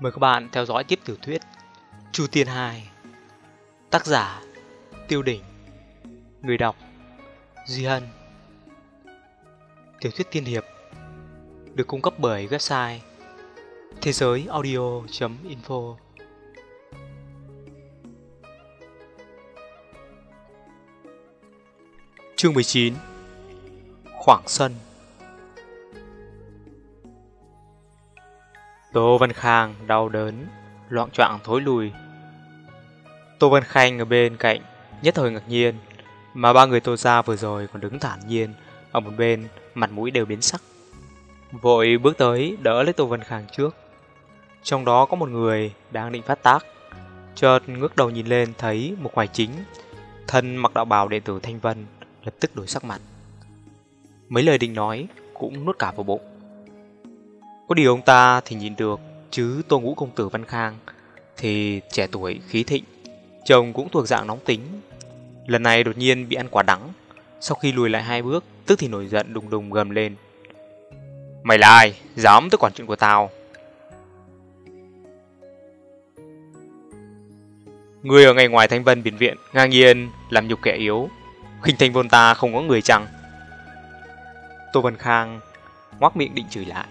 Mời các bạn theo dõi tiếp tiểu thuyết Chu Tiên 2 Tác giả Tiêu Đỉnh, Người đọc Duy Hân. Tiểu thuyết tiên hiệp Được cung cấp bởi website Thế giới audio.info Chương 19 Khoảng sân. Tô Văn Khang đau đớn, loạn choạng thối lùi. Tô Văn Khanh ở bên cạnh, nhất thời ngạc nhiên, mà ba người Tô Gia vừa rồi còn đứng thản nhiên, ở một bên, mặt mũi đều biến sắc. Vội bước tới, đỡ lấy Tô Văn Khang trước. Trong đó có một người đang định phát tác. Chợt ngước đầu nhìn lên thấy một hoài chính, thân mặc đạo bào đệ tử Thanh Vân, lập tức đổi sắc mặt. Mấy lời định nói cũng nuốt cả vào bụng. Có điều ông ta thì nhìn được, chứ Tô Ngũ Công Tử Văn Khang thì trẻ tuổi, khí thịnh, chồng cũng thuộc dạng nóng tính. Lần này đột nhiên bị ăn quả đắng, sau khi lùi lại hai bước, tức thì nổi giận đùng đùng gầm lên. Mày là ai? Dám tới quản chuyện của tao? Người ở ngay ngoài Thanh Vân Biển Viện, ngang nhiên, làm nhục kẻ yếu. khinh thanh vôn ta không có người chăng? Tô Văn Khang ngoác miệng định chửi lại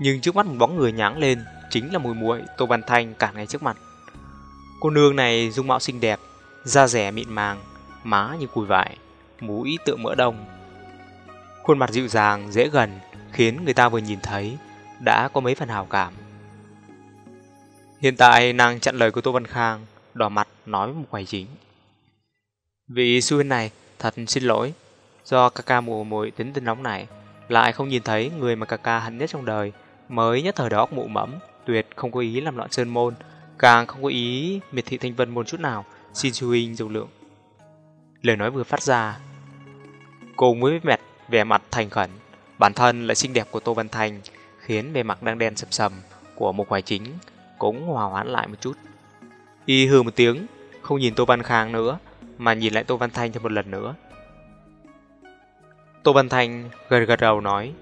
nhưng trước mắt một bóng người nháng lên chính là mùi muội Tô Văn Thanh cả ngay trước mặt. Cô nương này dung mạo xinh đẹp, da rẻ mịn màng, má như cùi vải, mũi tựa mỡ đông. Khuôn mặt dịu dàng, dễ gần, khiến người ta vừa nhìn thấy đã có mấy phần hào cảm. Hiện tại nàng chặn lời của Tô Văn Khang, đỏ mặt nói với một quầy chính. Vị sư huynh này, thật xin lỗi, do ca ca mùa mùi tính tình nóng này, lại không nhìn thấy người mà ca ca hận nhất trong đời, mới nhất thời đó mụ mẫm, tuyệt không có ý làm loạn sơn môn, càng không có ý miệt thị thanh vân môn chút nào, xin sư huynh rộng lượng. Lời nói vừa phát ra, cùng với mệt vẻ mặt thành khẩn, bản thân lại xinh đẹp của Tô Văn Thành khiến bề mặt đang đen sầm sầm của một hoài chính cũng hòa hoãn lại một chút. Y hừ một tiếng, không nhìn Tô Văn Khang nữa, mà nhìn lại Tô Văn Thanh thêm một lần nữa. Tô Văn Thanh gật gật đầu nói,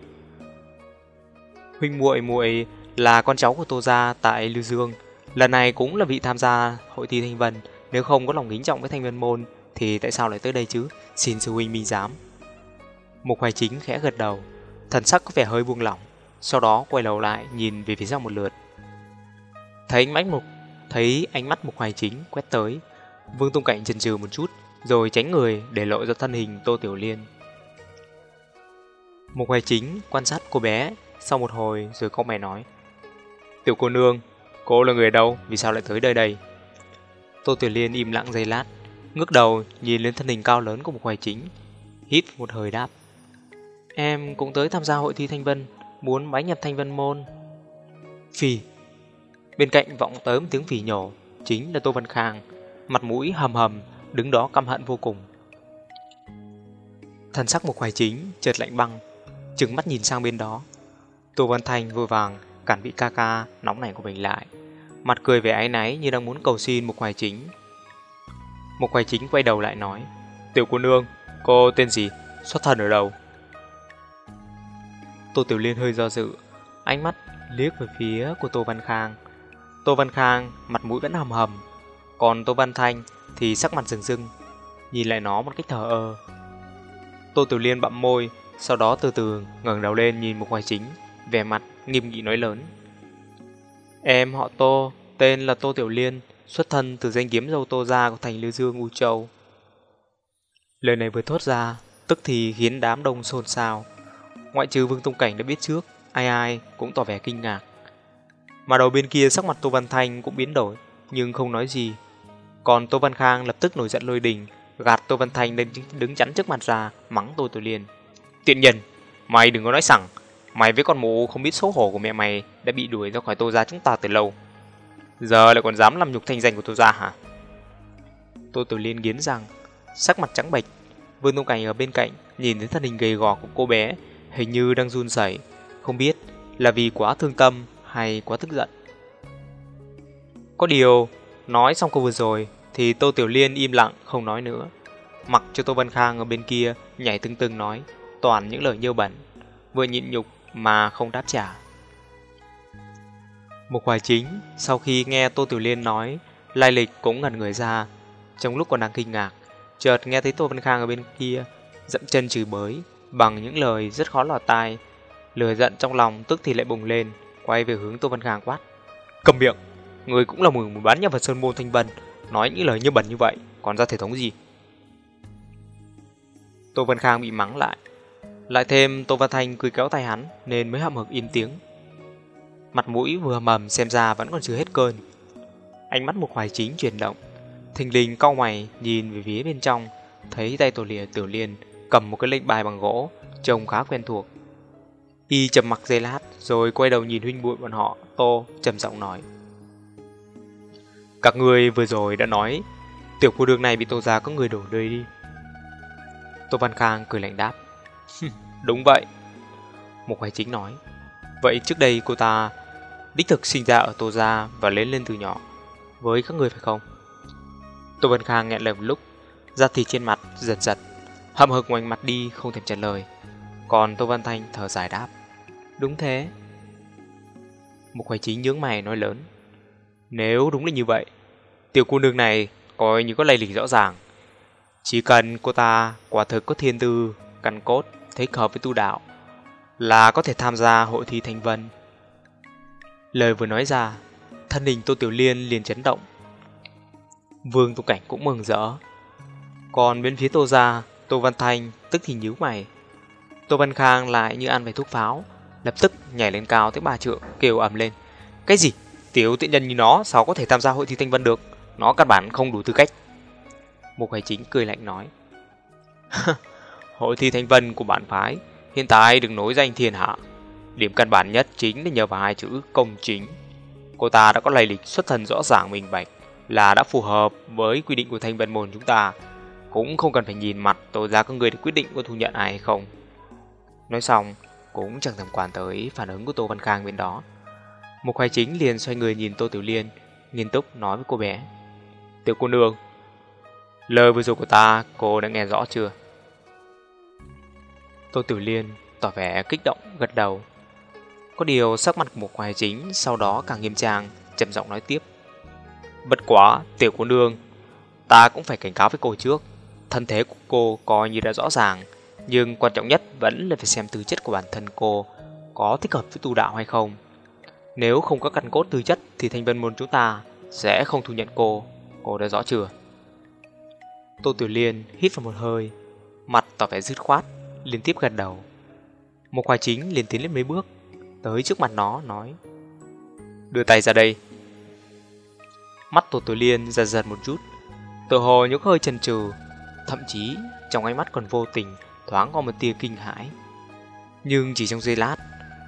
Huynh muội muội là con cháu của Tô gia tại Lưu Dương, lần này cũng là vị tham gia hội thi Thanh Vân, nếu không có lòng kính trọng với Thanh Vân môn thì tại sao lại tới đây chứ? Xin sư huynh minh giám. Mục Hoài Chính khẽ gật đầu, thần sắc có vẻ hơi buông lỏng, sau đó quay đầu lại nhìn về phía sau một lượt. Thấy ánh mắt mục, thấy ánh mắt Mục Hoài Chính quét tới, Vương Tung Cảnh chần chừ một chút, rồi tránh người để lộ ra thân hình Tô Tiểu Liên. Mục Hoài Chính quan sát cô bé sau một hồi, rồi có mày nói, Tiểu cô nương, Cô là người đâu? Vì sao lại tới đây đây? Tô Tiểu Liên im lặng giây lát, Ngước đầu nhìn lên thân hình cao lớn của một hoài chính, Hít một hơi đáp, Em cũng tới tham gia hội thi Thanh Vân, Muốn bái nhập Thanh Vân Môn. Phì. Bên cạnh vọng tới một tiếng phì nhổ Chính là Tô Văn Khang, Mặt mũi hầm hầm, Đứng đó căm hận vô cùng. Thần sắc một hoài chính chợt lạnh băng, Trừng mắt nhìn sang bên đó. Tô Văn Thanh vội vàng cản vị ca ca nóng nảy của mình lại. Mặt cười vẻ ái náy như đang muốn cầu xin một hoài chính. Một hoài chính quay đầu lại nói Tiểu cô nương, cô tên gì? Xuất thần ở đâu? Tô Tiểu Liên hơi do dự, ánh mắt liếc về phía của Tô Văn Khang. Tô Văn Khang mặt mũi vẫn hầm hầm, còn Tô Văn Thanh thì sắc mặt rừng rưng, nhìn lại nó một cách thờ ơ. Tô Tiểu Liên bặm môi, sau đó từ từ ngẩng đầu lên nhìn một hoài chính, vẻ mặt nghiêm nghị nói lớn. Em họ Tô, tên là Tô Tiểu Liên, xuất thân từ danh kiếm dâu Tô gia của thành Lưu Dương U Châu. Lời này vừa thốt ra, tức thì khiến đám đông xôn xao. Ngoại trừ Vương tông Cảnh đã biết trước, ai ai cũng tỏ vẻ kinh ngạc. Mà đầu bên kia sắc mặt Tô Văn Thanh cũng biến đổi, nhưng không nói gì. Còn Tô Văn Khang lập tức nổi giận lôi đình, gạt Tô Văn Thanh lên đứng chắn trước mặt ra, mắng Tô Tiểu Liên. Tiện nhân, mày đừng có nói sẵn, Mày với con mụ không biết xấu hổ của mẹ mày đã bị đuổi ra khỏi tô gia chúng ta từ lâu. Giờ lại còn dám làm nhục thanh danh của tô gia hả? Tô Tử Liên nghiến răng, sắc mặt trắng bệch. Vương Tông Cảnh ở bên cạnh nhìn thấy thân hình gầy gò của cô bé, hình như đang run rẩy, không biết là vì quá thương tâm hay quá tức giận. Có điều, nói xong câu vừa rồi thì Tô Tiểu Liên im lặng không nói nữa. Mặc cho Tô Văn Khang ở bên kia nhảy tưng tưng nói toàn những lời nhơ bẩn, vừa nhịn nhục mà không đáp trả. Mục Hoài Chính sau khi nghe Tô Tiểu Liên nói lai lịch cũng ngẩn người ra. Trong lúc còn đang kinh ngạc, chợt nghe thấy Tô Văn Khang ở bên kia dậm chân chửi bới bằng những lời rất khó lọt tai. lừa giận trong lòng tức thì lại bùng lên, quay về hướng Tô Văn Khang quát. Cầm miệng, người cũng là một bán nhà vật Sơn Môn Thanh Vân, nói những lời như bẩn như vậy, còn ra thể thống gì? Tô Văn Khang bị mắng lại. Lại thêm Tô Văn Thanh cười kéo tay hắn nên mới hậm hực im tiếng. Mặt mũi vừa mầm xem ra vẫn còn chưa hết cơn. Ánh mắt một hoài chính chuyển động. Thình lình cau mày nhìn về phía bên trong, thấy tay tổ lìa tiểu liên cầm một cái lệnh bài bằng gỗ, trông khá quen thuộc. Y trầm mặc dây lát rồi quay đầu nhìn huynh bụi bọn họ, Tô trầm giọng nói. Các người vừa rồi đã nói tiểu khu đường này bị tô ra có người đổ đời đi. Tô Văn Khang cười lạnh đáp. Đúng vậy. Một hoài chính nói. Vậy trước đây cô ta đích thực sinh ra ở Tô Gia và lớn lên từ nhỏ với các người phải không? Tô Văn Khang nghẹn lời một lúc, da thịt trên mặt giật giật, hậm hực ngoảnh mặt đi không thèm trả lời. Còn Tô Văn Thanh thở dài đáp. Đúng thế. Một hoài chính nhướng mày nói lớn. Nếu đúng là như vậy, tiểu cô nương này coi như có lây lịch rõ ràng. Chỉ cần cô ta quả thực có thiên tư, căn cốt, thích hợp với tu đạo, là có thể tham gia hội thi thanh vân. Lời vừa nói ra, thân hình Tô Tiểu Liên liền chấn động. Vương Tu Cảnh cũng mừng rỡ. Còn bên phía Tô Gia, Tô Văn Thanh tức thì nhíu mày. Tô Văn Khang lại như ăn phải thuốc pháo, lập tức nhảy lên cao tới ba trượng, kêu ầm lên. Cái gì? Tiểu tiện nhân như nó sao có thể tham gia hội thi thanh vân được? Nó căn bản không đủ tư cách. Mục Hải Chính cười lạnh nói. hội thi thanh vân của bản phái hiện tại đừng nối danh thiên hạ. Điểm căn bản nhất chính là nhờ vào hai chữ công chính. Cô ta đã có lây lịch xuất thân rõ ràng minh bạch là đã phù hợp với quy định của thanh vân môn chúng ta. Cũng không cần phải nhìn mặt tôi ra các người để quyết định có thu nhận ai hay không. Nói xong, cũng chẳng thèm quan tới phản ứng của Tô Văn Khang bên đó. Một khoai chính liền xoay người nhìn Tô Tiểu Liên, nghiêm túc nói với cô bé. Tiểu cô nương, lời vừa rồi của ta cô đã nghe rõ chưa? Tô tử Liên tỏ vẻ kích động gật đầu. Có điều sắc mặt của một hoài chính sau đó càng nghiêm trang, trầm giọng nói tiếp. Bất quá, tiểu cô nương, ta cũng phải cảnh cáo với cô trước. Thân thế của cô coi như đã rõ ràng, nhưng quan trọng nhất vẫn là phải xem tư chất của bản thân cô có thích hợp với tu đạo hay không. Nếu không có căn cốt tư chất thì thanh vân môn chúng ta sẽ không thu nhận cô, cô đã rõ chưa? Tô tử Liên hít vào một hơi, mặt tỏ vẻ dứt khoát, liên tiếp gật đầu. Một khoa chính liền tiến lên mấy bước, tới trước mặt nó nói Đưa tay ra đây. Mắt Tô Tiểu Liên giật giật một chút, tự hồ nhúc hơi chần chừ, thậm chí trong ánh mắt còn vô tình thoáng có một tia kinh hãi. Nhưng chỉ trong giây lát,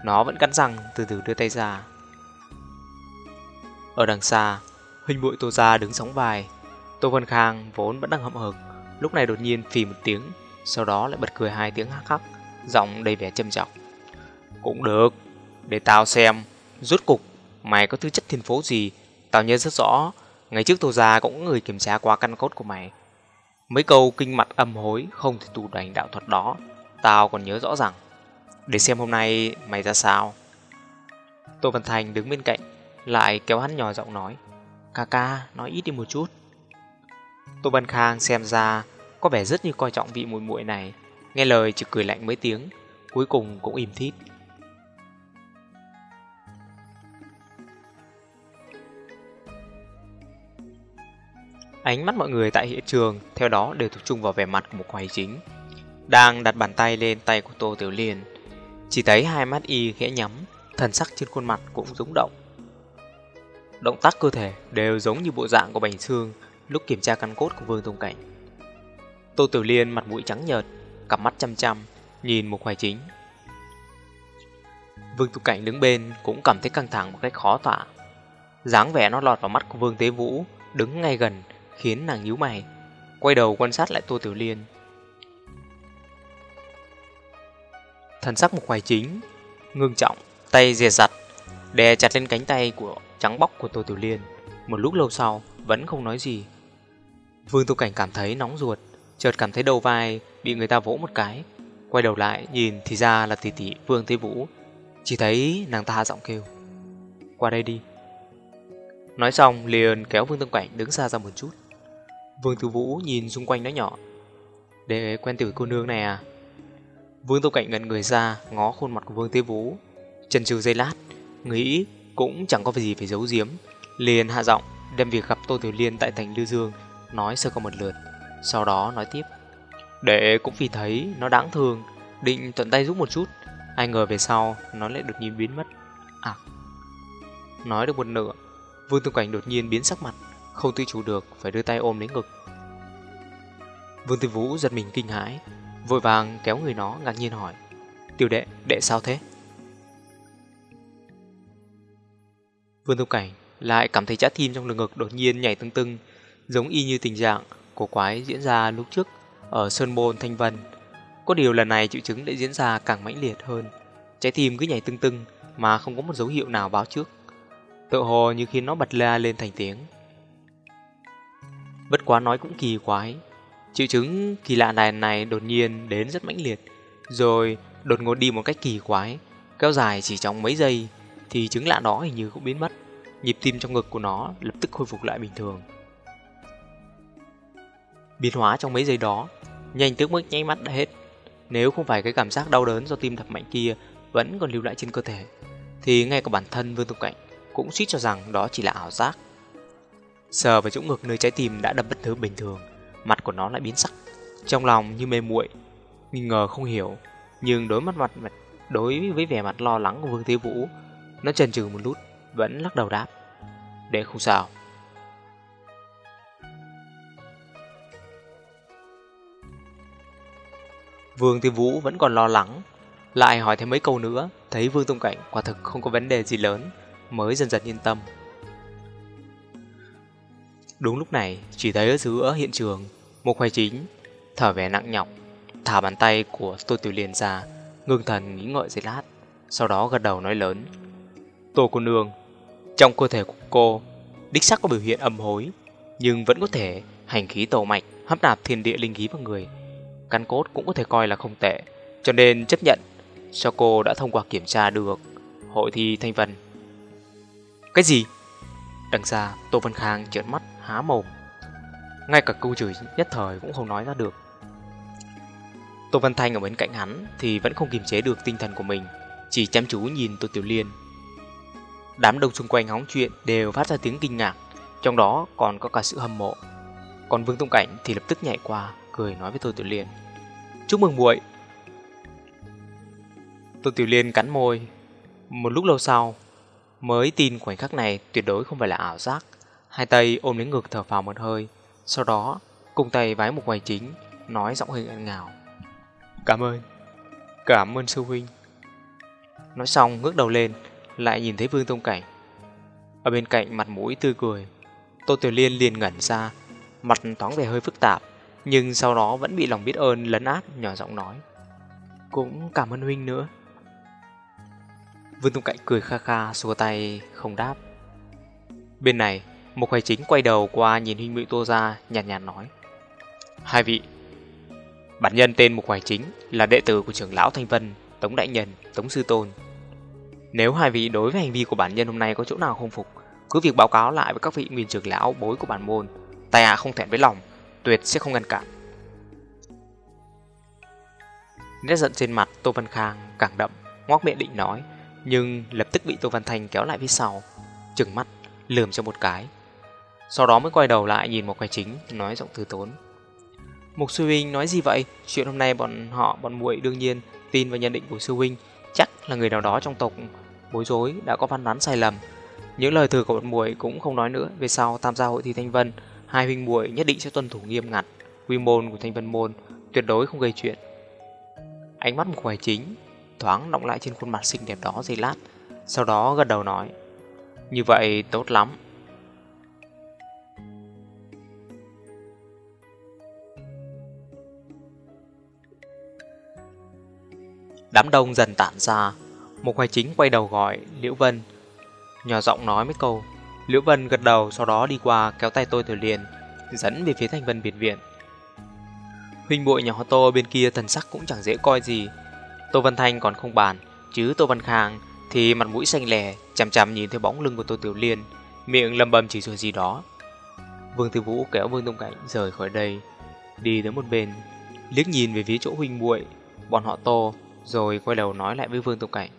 nó vẫn cắn răng từ từ đưa tay ra. Ở đằng xa, huynh bụi Tô Gia đứng sóng vai. Tô Vân Khang vốn vẫn đang hậm hực, lúc này đột nhiên phì một tiếng, sau đó lại bật cười hai tiếng hắc hắc, giọng đầy vẻ châm trọng. Cũng được, để tao xem, rốt cục mày có tư chất thiên phố gì, tao nhớ rất rõ, ngày trước Tô già cũng có người kiểm tra qua căn cốt của mày. Mấy câu kinh mặt âm hối không thể tù đành đạo thuật đó, tao còn nhớ rõ ràng. Để xem hôm nay mày ra sao. Tô Văn Thành đứng bên cạnh, lại kéo hắn nhỏ giọng nói. Ca ca, nói ít đi một chút. Tô Văn Khang xem ra có vẻ rất như coi trọng vị muội muội này, nghe lời chỉ cười lạnh mấy tiếng, cuối cùng cũng im thít. Ánh mắt mọi người tại hiện trường theo đó đều tập trung vào vẻ mặt của một hoài chính. Đang đặt bàn tay lên tay của Tô Tiểu Liên, chỉ thấy hai mắt y khẽ nhắm, thần sắc trên khuôn mặt cũng rung động. Động tác cơ thể đều giống như bộ dạng của Bành Xương lúc kiểm tra căn cốt của Vương Tông Cảnh. Tô Tiểu Liên mặt mũi trắng nhợt, cặp mắt chăm chăm, nhìn Mục hoài chính. Vương Tông Cảnh đứng bên cũng cảm thấy căng thẳng một cách khó tả. dáng vẻ nó lọt vào mắt của Vương Tế Vũ, đứng ngay gần, khiến nàng nhíu mày, quay đầu quan sát lại Tô Tiểu Liên. Thần sắc Mục hoài chính, ngưng trọng, tay dè dặt, đè chặt lên cánh tay của trắng bóc của Tô Tiểu Liên. Một lúc lâu sau, vẫn không nói gì. Vương Tô Cảnh cảm thấy nóng ruột, chợt cảm thấy đầu vai bị người ta vỗ một cái. Quay đầu lại nhìn thì ra là tỷ tỷ Vương Thế Vũ. Chỉ thấy nàng ta giọng kêu. Qua đây đi. Nói xong, liền kéo Vương Tông Cảnh đứng xa ra một chút Vương Tử Vũ nhìn xung quanh nói nhỏ, Để quen tiểu cô nương này à Vương Tông Cảnh ngẩn người ra, Ngó khuôn mặt của Vương Tế Vũ Chân chừ giây lát, Nghĩ cũng chẳng có gì phải giấu giếm, Liền hạ giọng đem việc gặp Tô Tiểu Liên tại thành Lưu Dương, Nói sơ qua một lượt sau đó nói tiếp. Đệ cũng vì thấy nó đáng thương Định thuận tay giúp một chút. Ai ngờ về sau nó lại đột nhiên biến mất. À. Nói được một nửa Vương Tư Cảnh đột nhiên biến sắc mặt Không tự chủ được phải đưa tay ôm lấy ngực. Vương Tư Vũ giật mình kinh hãi Vội vàng kéo người nó ngạc nhiên hỏi Tiểu đệ, đệ sao thế? Vương Tư Cảnh lại cảm thấy trái tim trong lồng ngực đột nhiên nhảy tưng tưng Giống y như tình trạng của quái diễn ra lúc trước Ở Sơn Môn, Thanh Vân. Có điều lần này triệu chứng lại diễn ra càng mãnh liệt hơn. Trái tim cứ nhảy tưng tưng Mà không có một dấu hiệu nào báo trước. Tự hồ như khi nó bật la lên thành tiếng. Bất quá nói cũng kỳ quái. Triệu chứng kỳ lạ này này đột nhiên đến rất mãnh liệt. Rồi đột ngột đi một cách kỳ quái. Kéo dài chỉ trong mấy giây Thì chứng lạ đó hình như cũng biến mất. Nhịp tim trong ngực của nó lập tức khôi phục lại bình thường. Biến hóa trong mấy giây đó Nhanh tới mức nháy mắt đã hết Nếu không phải cái cảm giác đau đớn do tim đập mạnh kia Vẫn còn lưu lại trên cơ thể Thì ngay cả bản thân Vương Tục Cảnh cũng suýt cho rằng đó chỉ là ảo giác. Sờ vào chỗ ngực nơi trái tim đã đập bất thứ bình thường, mặt của nó lại biến sắc, trong lòng như mê muội, nghi ngờ không hiểu, nhưng đối mặt mặt mặt đối với vẻ mặt lo lắng của Vương Thế Vũ, nó chần chừ một lúc, vẫn lắc đầu đáp: "Để không sao." Vương Thiên Vũ vẫn còn lo lắng, lại hỏi thêm mấy câu nữa, thấy Vương Tông Cảnh quả thực không có vấn đề gì lớn, mới dần dần yên tâm. Đúng lúc này, chỉ thấy ở giữa hiện trường, một khoai chính, thở vẻ nặng nhọc, thả bàn tay của Tô Tiểu Liên ra, ngưng thần nghĩ ngợi giây lát, sau đó gật đầu nói lớn. Tô cô nương, trong cơ thể của cô, đích sắc có biểu hiện âm hối, nhưng vẫn có thể hành khí tổ mạch, hấp nạp thiên địa linh khí vào người. Căn cốt cũng có thể coi là không tệ, cho nên chấp nhận cho cô đã thông qua kiểm tra được hội thi thanh vân cái gì? Đằng xa, Tô Văn Khang trợn mắt, há mồm. Ngay cả câu chửi nhất thời cũng không nói ra được. Tô Văn Thanh ở bên cạnh hắn thì vẫn không kiềm chế được tinh thần của mình, chỉ chăm chú nhìn Tô Tiểu Liên. Đám đông xung quanh hóng chuyện đều phát ra tiếng kinh ngạc, trong đó còn có cả sự hâm mộ. Còn Vương Tông Cảnh thì lập tức nhảy qua, cười nói với Tô Tiểu Liên. Chúc mừng muội. Tô Tiểu Liên cắn môi. Một lúc lâu sau, Mới tin khoảnh khắc này tuyệt đối không phải là ảo giác. Hai tay ôm lấy ngực thở phào một hơi, sau đó cùng tay vái một ngoài chính, nói giọng hơi ngạn ngào. Cảm ơn, cảm ơn sư huynh. Nói xong ngước đầu lên, lại nhìn thấy Vương Tông Cảnh. Ở bên cạnh mặt mũi tươi cười, Tô Tiểu Liên liền ngẩn ra, mặt thoáng vẻ hơi phức tạp, nhưng sau đó vẫn bị lòng biết ơn lấn át nhỏ giọng nói. Cũng cảm ơn huynh nữa. Vương Tung Cạnh cười kha kha xua tay không đáp Bên này Một hoài chính quay đầu qua nhìn huynh mụy tô ra Nhàn nhạt nói Hai vị Bản nhân tên Mục Hoài Chính là đệ tử của trưởng lão Thanh Vân, Tống Đại Nhân, Tống Sư Tôn. Nếu hai vị đối với hành vi của bản nhân hôm nay có chỗ nào không phục, cứ việc báo cáo lại với các vị nguyên trưởng lão bối của bản môn. Tài hạ không thẹn với lòng, tuyệt sẽ không ngăn cản. Nét giận trên mặt Tô Văn Khang càng đậm, ngoác miệng định nói, nhưng lập tức bị Tô Văn Thành kéo lại phía sau, trừng mắt, lườm cho một cái. Sau đó mới quay đầu lại nhìn một quầy chính, nói giọng từ tốn. Mục sư huynh nói gì vậy? Chuyện hôm nay bọn họ, bọn muội đương nhiên tin vào nhận định của sư huynh, chắc là người nào đó trong tộc bối rối đã có văn đoán sai lầm. Những lời thừa của bọn muội cũng không nói nữa, về sau tham gia hội thi Thanh Vân, hai huynh muội nhất định sẽ tuân thủ nghiêm ngặt quy môn của Thanh Vân môn, tuyệt đối không gây chuyện. Ánh mắt của Hoài chính thoáng động lại trên khuôn mặt xinh đẹp đó giây lát, sau đó gật đầu nói. Như vậy tốt lắm. Đám đông dần tản ra, một hoài chính quay đầu gọi Liễu Vân. Nhỏ giọng nói mấy câu, Liễu Vân gật đầu sau đó đi qua kéo tay tôi từ liền, dẫn về phía thành vân biệt viện. Huynh bội họ tô bên kia thần sắc cũng chẳng dễ coi gì, Tô Văn Thanh còn không bàn, chứ Tô Văn Khang thì mặt mũi xanh lè, chằm chằm nhìn theo bóng lưng của Tô Tiểu Liên, miệng lầm bầm chỉ rồi gì đó. Vương Tư Vũ kéo Vương Tông Cảnh rời khỏi đây, đi tới một bên, liếc nhìn về phía chỗ huynh muội bọn họ Tô, rồi quay đầu nói lại với Vương Tông Cảnh.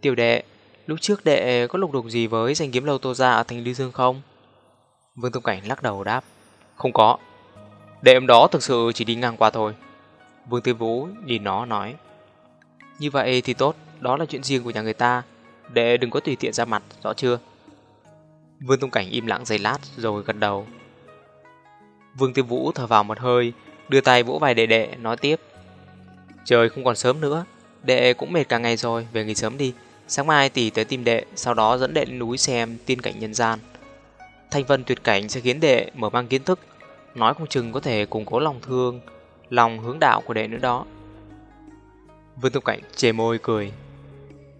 Tiểu đệ, lúc trước đệ có lục đục gì với danh kiếm lâu Tô gia ở thành Lưu Dương không? Vương Tông Cảnh lắc đầu đáp, không có. Đệ em đó thực sự chỉ đi ngang qua thôi. Vương Tiên Vũ nhìn nó nói, như vậy thì tốt, đó là chuyện riêng của nhà người ta, đệ đừng có tùy tiện ra mặt, rõ chưa? Vương Tông Cảnh im lặng giây lát rồi gật đầu. Vương Tiên Vũ thở vào một hơi, đưa tay vỗ vai đệ đệ, nói tiếp. Trời không còn sớm nữa, đệ cũng mệt cả ngày rồi, về nghỉ sớm đi. Sáng mai tỷ tới tìm đệ, sau đó dẫn đệ lên núi xem tiên cảnh nhân gian. Thanh vân tuyệt cảnh sẽ khiến đệ mở mang kiến thức, nói không chừng có thể củng cố lòng thương, lòng hướng đạo của đệ nữa đó. Vương Tông Cảnh chề môi cười.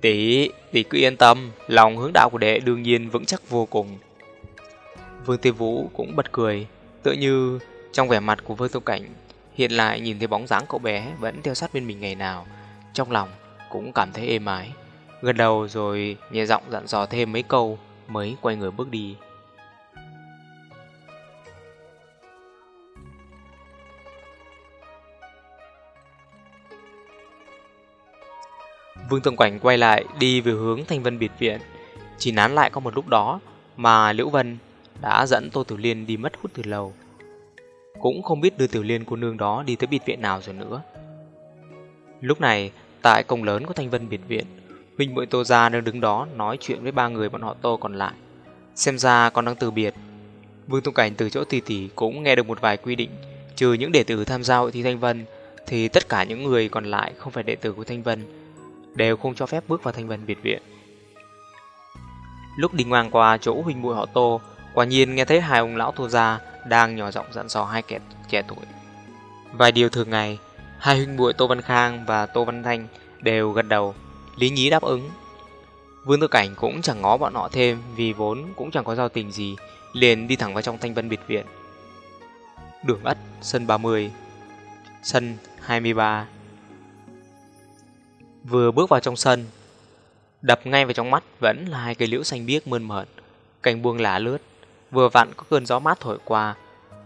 Tỷ, tỷ cứ yên tâm, lòng hướng đạo của đệ đương nhiên vững chắc vô cùng. Vương Tiêu Vũ cũng bật cười, tựa như trong vẻ mặt của Vương Tông Cảnh hiện lại nhìn thấy bóng dáng cậu bé vẫn theo sát bên mình ngày nào, trong lòng cũng cảm thấy êm ái. Gần đầu rồi nhẹ giọng dặn dò thêm mấy câu mới quay người bước đi. Vương Tường Quảnh quay lại đi về hướng Thanh Vân Biệt Viện. Chỉ nán lại có một lúc đó mà Liễu Vân đã dẫn Tô Tiểu Liên đi mất hút từ lâu. Cũng không biết đưa Tiểu Liên cô nương đó đi tới biệt viện nào rồi nữa. Lúc này, tại cổng lớn của Thanh Vân Biệt Viện, Huynh muội Tô Gia đang đứng đó nói chuyện với ba người bọn họ Tô còn lại. Xem ra còn đang từ biệt. Vương Tông Cảnh từ chỗ tỷ tỷ cũng nghe được một vài quy định, trừ những đệ tử tham gia hội thi Thanh Vân, thì tất cả những người còn lại không phải đệ tử của Thanh Vân đều không cho phép bước vào thanh vân biệt viện. Lúc đi ngang qua chỗ huynh muội họ Tô, quả nhiên nghe thấy hai ông lão Tô gia đang nhỏ giọng dặn dò hai kẻ trẻ tuổi. Vài điều thường ngày, hai huynh muội Tô Văn Khang và Tô Văn Thanh đều gật đầu, lý nhí đáp ứng. Vương Tư Cảnh cũng chẳng ngó bọn họ thêm vì vốn cũng chẳng có giao tình gì, liền đi thẳng vào trong thanh vân biệt viện. Đường ất, sân 30, sân 23 Vừa bước vào trong sân, đập ngay vào trong mắt vẫn là hai cây liễu xanh biếc mơn mởn, cành buông lá lướt, vừa vặn có cơn gió mát thổi qua,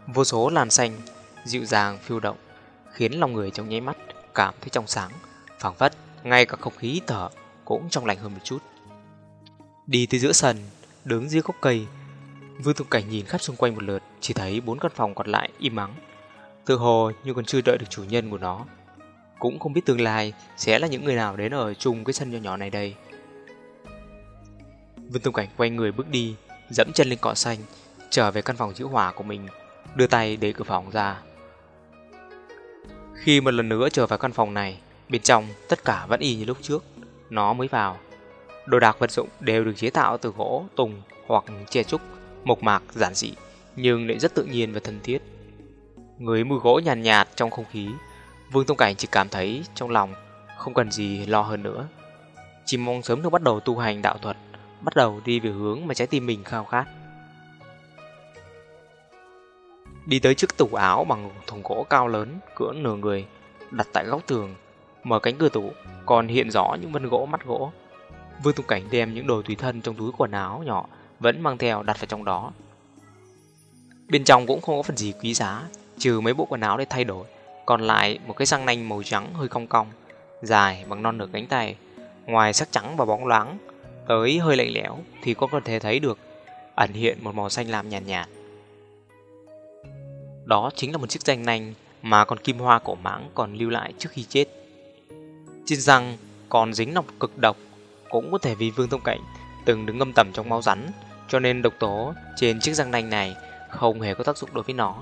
vô số làn xanh dịu dàng phiêu động, khiến lòng người trong nháy mắt cảm thấy trong sáng, phảng phất ngay cả không khí thở cũng trong lành hơn một chút. Đi tới giữa sân, đứng dưới gốc cây, Vương Tùng Cảnh nhìn khắp xung quanh một lượt, chỉ thấy bốn căn phòng còn lại im mắng. Tự hồ như còn chưa đợi được chủ nhân của nó cũng không biết tương lai sẽ là những người nào đến ở chung cái sân nhỏ nhỏ này đây. Vân Tùng Cảnh quay người bước đi, dẫm chân lên cỏ xanh, trở về căn phòng chữ hỏa của mình, đưa tay để cửa phòng ra. Khi một lần nữa trở vào căn phòng này, bên trong tất cả vẫn y như lúc trước, nó mới vào. Đồ đạc vật dụng đều được chế tạo từ gỗ, tùng hoặc che trúc, mộc mạc, giản dị, nhưng lại rất tự nhiên và thân thiết. Người mùi gỗ nhàn nhạt, nhạt trong không khí Vương Tông Cảnh chỉ cảm thấy trong lòng không cần gì lo hơn nữa. Chỉ mong sớm được bắt đầu tu hành đạo thuật, bắt đầu đi về hướng mà trái tim mình khao khát. Đi tới trước tủ áo bằng thùng gỗ cao lớn, cỡ nửa người, đặt tại góc tường, mở cánh cửa tủ, còn hiện rõ những vân gỗ mắt gỗ. Vương tung Cảnh đem những đồ tùy thân trong túi quần áo nhỏ vẫn mang theo đặt vào trong đó. Bên trong cũng không có phần gì quý giá, trừ mấy bộ quần áo để thay đổi còn lại một cái răng nanh màu trắng hơi cong cong, dài bằng non nửa cánh tay. Ngoài sắc trắng và bóng loáng, tới hơi lạnh lẽo thì có thể thấy được ẩn hiện một màu xanh lam nhàn nhạt, nhạt. Đó chính là một chiếc danh nanh mà con kim hoa cổ mãng còn lưu lại trước khi chết. Trên răng còn dính nọc cực độc, cũng có thể vì Vương Tông Cảnh từng đứng ngâm tầm trong máu rắn, cho nên độc tố trên chiếc răng nanh này không hề có tác dụng đối với nó.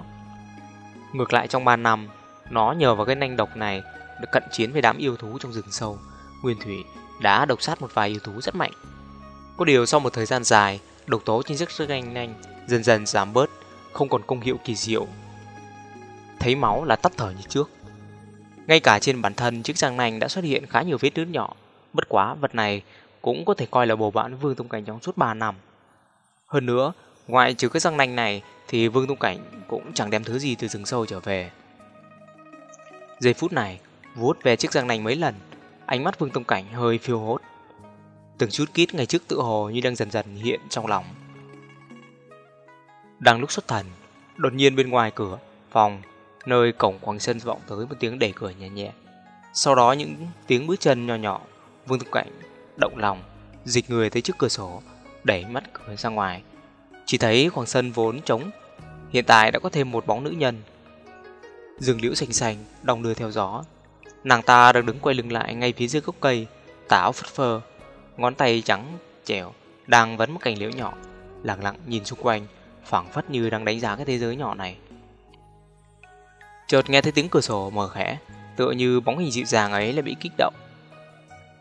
Ngược lại trong 3 năm, nó nhờ vào cái nanh độc này được cận chiến với đám yêu thú trong rừng sâu. Nguyên Thủy đã độc sát một vài yêu thú rất mạnh. Có điều sau một thời gian dài, độc tố trên chiếc răng nanh nanh dần dần giảm bớt, không còn công hiệu kỳ diệu. Thấy máu là tắt thở như trước. Ngay cả trên bản thân chiếc răng nanh đã xuất hiện khá nhiều vết nứt nhỏ. Bất quá vật này cũng có thể coi là bầu bạn Vương Tung Cảnh trong suốt 3 năm. Hơn nữa, ngoại trừ cái răng nanh này thì Vương Tung Cảnh cũng chẳng đem thứ gì từ rừng sâu trở về. Giây phút này, vuốt về chiếc răng nành mấy lần, ánh mắt Vương Tông Cảnh hơi phiêu hốt. Từng chút kít ngày trước tự hồ như đang dần dần hiện trong lòng. Đang lúc xuất thần, đột nhiên bên ngoài cửa phòng, nơi cổng quảng sân vọng tới một tiếng đẩy cửa nhẹ nhẹ. Sau đó những tiếng bước chân nhỏ nhỏ, Vương Tục Cảnh động lòng, dịch người tới trước cửa sổ, đẩy mắt cửa ra ngoài. Chỉ thấy khoảng sân vốn trống, hiện tại đã có thêm một bóng nữ nhân. Rừng liễu xanh xanh, đong đưa theo gió. Nàng ta đang đứng quay lưng lại ngay phía dưới gốc cây, táo phất phơ, ngón tay trắng trẻo đang vấn một cành liễu nhỏ, lặng lặng nhìn xung quanh, phảng phất như đang đánh giá cái thế giới nhỏ này. Chợt nghe thấy tiếng cửa sổ mở khẽ, tựa như bóng hình dịu dàng ấy lại bị kích động.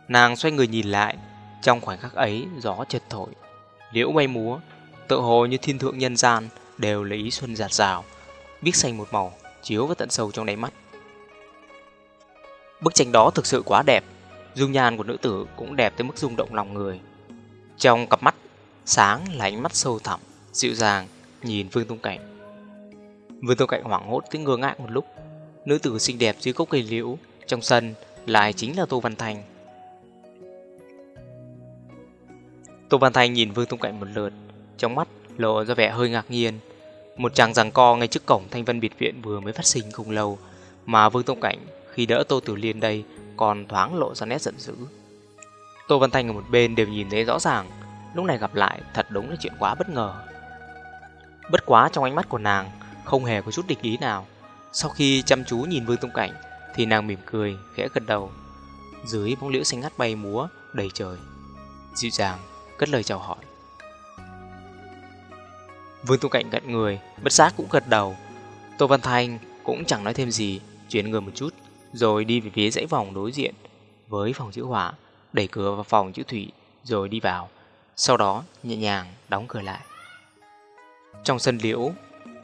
Nàng xoay người nhìn lại, trong khoảnh khắc ấy gió chợt thổi, liễu bay múa, tựa hồ như thiên thượng nhân gian đều lấy ý xuân giạt rào, biếc xanh một màu, chiếu vào tận sâu trong đáy mắt. Bức tranh đó thực sự quá đẹp, dung nhan của nữ tử cũng đẹp tới mức rung động lòng người. Trong cặp mắt sáng là ánh mắt sâu thẳm, dịu dàng nhìn Vương Tung Cảnh. Vương Tô Cảnh hoảng hốt tới ngơ ngại một lúc. Nữ tử xinh đẹp dưới gốc cây liễu trong sân lại chính là Tô Văn Thành. Tô Văn Thành nhìn Vương Tô Cảnh một lượt, trong mắt lộ ra vẻ hơi ngạc nhiên. Một chàng giằng co ngay trước cổng Thanh Vân biệt viện vừa mới phát sinh không lâu, mà Vương tông Cảnh khi đỡ Tô Tiểu Liên đây còn thoáng lộ ra nét giận dữ. Tô Văn thành ở một bên đều nhìn thấy rõ ràng, lúc này gặp lại thật đúng là chuyện quá bất ngờ. Bất quá trong ánh mắt của nàng không hề có chút địch ý nào. Sau khi chăm chú nhìn Vương Tung Cảnh thì nàng mỉm cười, khẽ gật đầu. Dưới bóng liễu xanh ngắt bay múa đầy trời, dịu dàng cất lời chào hỏi. Vương Tung Cảnh gật người, bất giác cũng gật đầu. Tô Văn Thanh cũng chẳng nói thêm gì, chuyển người một chút, rồi đi về phía dãy vòng đối diện với phòng chữ hỏa, đẩy cửa vào phòng chữ thủy, rồi đi vào. Sau đó nhẹ nhàng đóng cửa lại. Trong sân liễu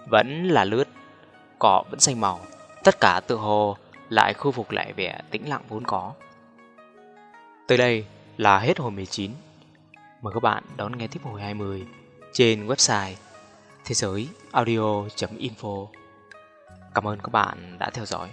vẫn là lướt, cỏ vẫn xanh màu, tất cả tự hồ lại khôi phục lại vẻ tĩnh lặng vốn có. Tới đây là hết hồi 19. Mời các bạn đón nghe tiếp hồi 20 trên website thế giới audio.info. Cảm ơn các bạn đã theo dõi.